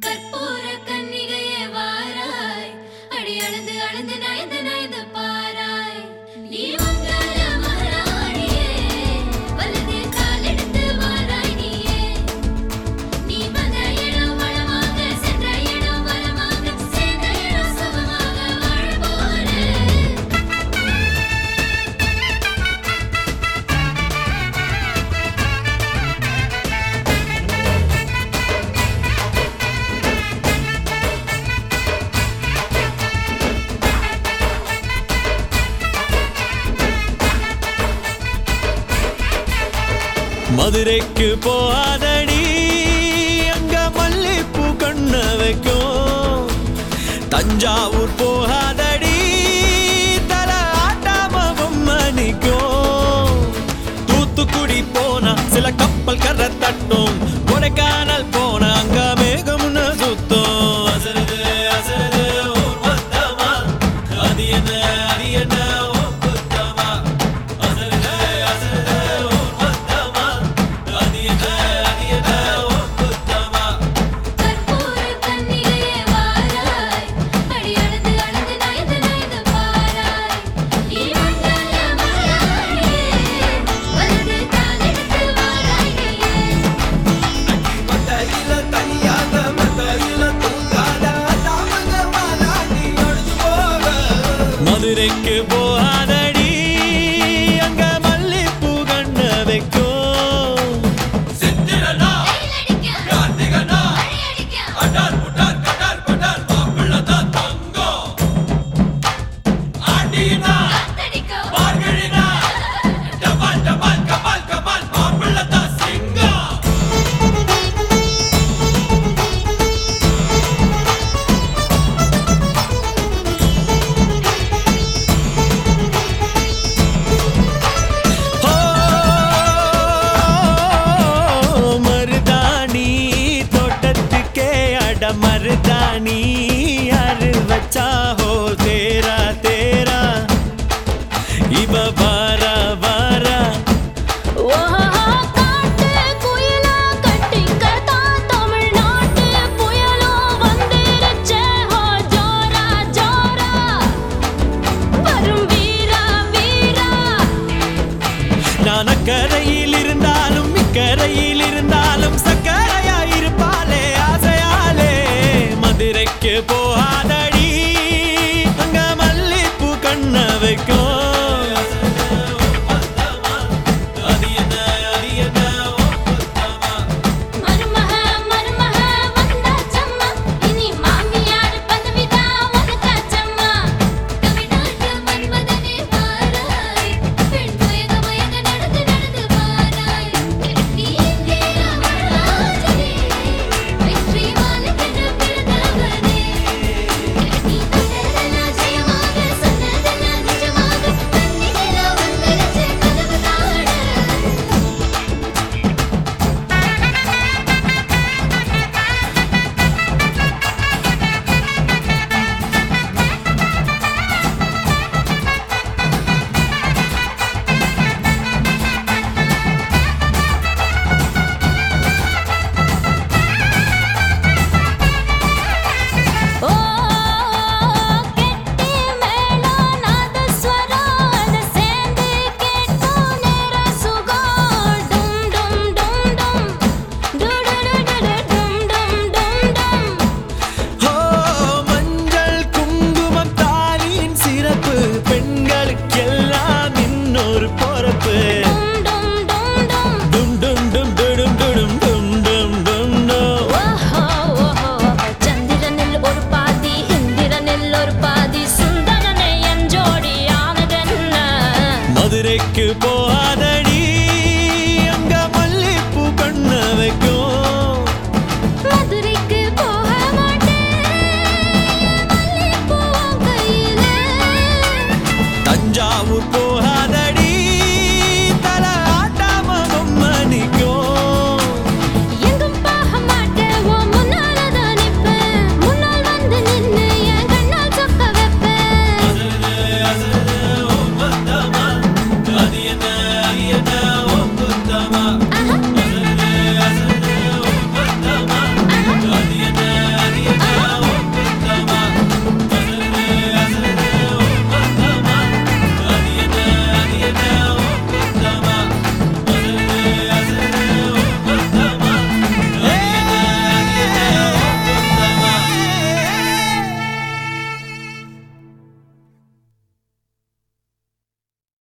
Goodbye. மதுரைக்கு போகாதடி. அங்க மல்லிப்பூ கண்ண வைக்கும். தஞ்சாவூர் போகாத रे के वो आदर ராணி மதுரைக்கு போகாத